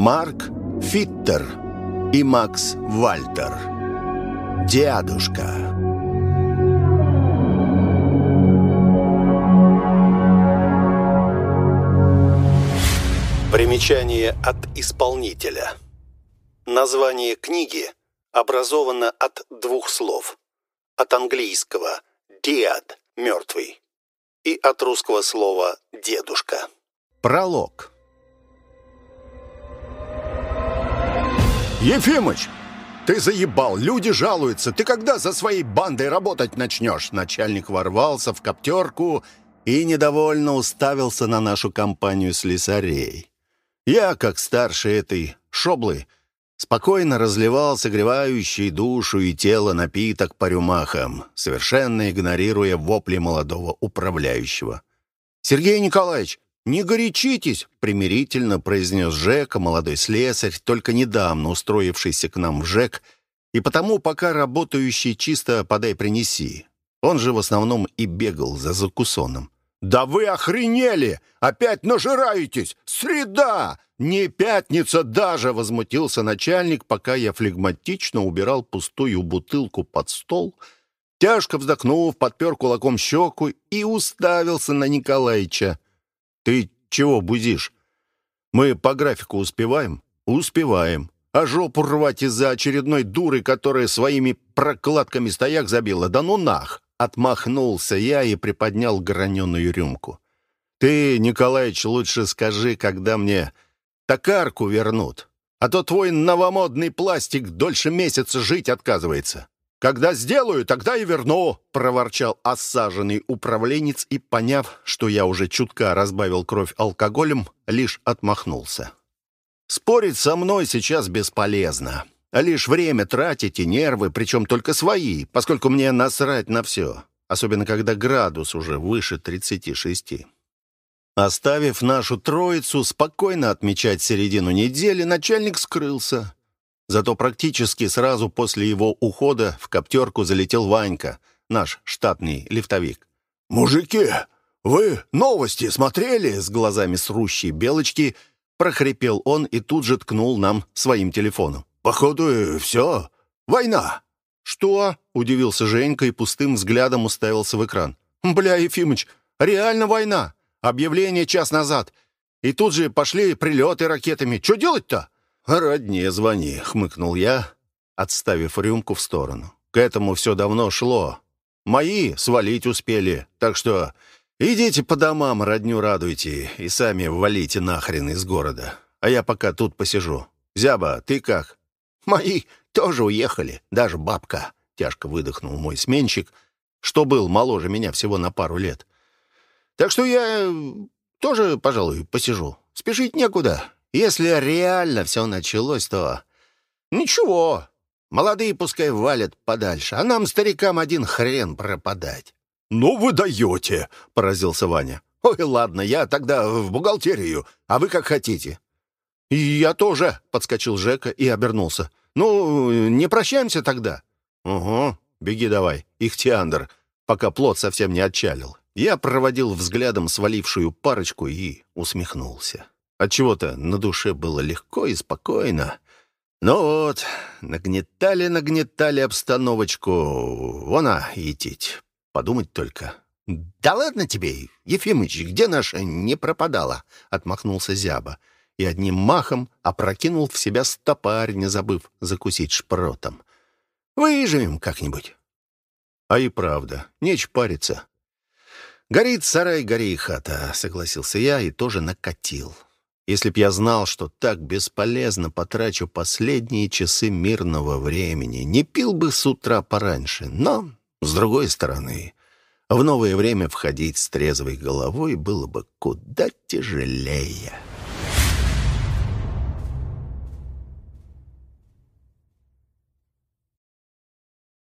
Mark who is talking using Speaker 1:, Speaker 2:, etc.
Speaker 1: Марк Фиттер и Макс Вальтер. Дядушка. Примечание от исполнителя. Название книги образовано от двух слов. От английского «dead» — «мертвый» и от русского слова «дедушка». Пролог. «Ефимыч, ты заебал, люди жалуются. Ты когда за своей бандой работать начнешь?» Начальник ворвался в коптерку и недовольно уставился на нашу компанию слесарей. Я, как старший этой шоблы, спокойно разливал согревающий душу и тело напиток по рюмахам, совершенно игнорируя вопли молодого управляющего. «Сергей Николаевич, не горячитесь!» — примирительно произнес Жека, молодой слесарь, только недавно устроившийся к нам в ЖЭК, и потому пока работающий чисто «подай-принеси». Он же в основном и бегал за закусоном. «Да вы охренели! Опять нажираетесь! Среда! Не пятница даже!» — возмутился начальник, пока я флегматично убирал пустую бутылку под стол, тяжко вздохнув, подпер кулаком щеку и уставился на Николаича. «Ты чего бузишь? Мы по графику успеваем?» «Успеваем. А жопу рвать из-за очередной дуры, которая своими прокладками стояк забила? Да ну нах!» Отмахнулся я и приподнял граненую рюмку. «Ты, Николаич, лучше скажи, когда мне токарку вернут, а то твой новомодный пластик дольше месяца жить отказывается». «Когда сделаю, тогда и верну», — проворчал осаженный управленец и, поняв, что я уже чутка разбавил кровь алкоголем, лишь отмахнулся. «Спорить со мной сейчас бесполезно лишь время тратить и нервы, причем только свои, поскольку мне насрать на все, особенно когда градус уже выше 36. Оставив нашу троицу спокойно отмечать середину недели, начальник скрылся. Зато практически сразу после его ухода в коптерку залетел Ванька, наш штатный лифтовик. «Мужики, вы новости смотрели?» С глазами срущей белочки прохрипел он и тут же ткнул нам своим телефоном. «Походу, все. Война!» «Что?» — удивился Женька и пустым взглядом уставился в экран. «Бля, Ефимыч, реально война! Объявление час назад. И тут же пошли прилеты ракетами. Что делать-то?» «Родне звони», — хмыкнул я, отставив рюмку в сторону. «К этому все давно шло. Мои свалить успели, так что идите по домам, родню радуйте и сами валите нахрен из города. А я пока тут посижу. Зяба, ты как?» «Мои тоже уехали, даже бабка», — тяжко выдохнул мой сменщик, что был моложе меня всего на пару лет. «Так что я тоже, пожалуй, посижу. Спешить некуда. Если реально все началось, то... Ничего, молодые пускай валят подальше, а нам, старикам, один хрен пропадать».
Speaker 2: «Ну вы даете!» — поразился Ваня.
Speaker 1: «Ой, ладно, я тогда в бухгалтерию, а вы как хотите».
Speaker 2: «И я тоже», — подскочил Жека и обернулся. «Ну, не прощаемся тогда?»
Speaker 1: «Угу, беги давай, Ихтиандр, пока плод совсем не отчалил». Я проводил взглядом свалившую парочку и усмехнулся. Отчего-то на душе было легко и спокойно. Ну вот, нагнетали-нагнетали обстановочку. Вон а, етить. Подумать только. «Да ладно тебе, Ефимыч, где наша не пропадала?» — отмахнулся Зяба и одним махом опрокинул в себя стопарь, не забыв закусить шпротом. «Выживем как-нибудь». А и правда, нечь париться. «Горит сарай, гори хата», — согласился я и тоже накатил. Если б я знал, что так бесполезно потрачу последние часы мирного времени, не пил бы с утра пораньше. Но, с другой стороны, в новое время входить с трезвой головой было бы куда тяжелее».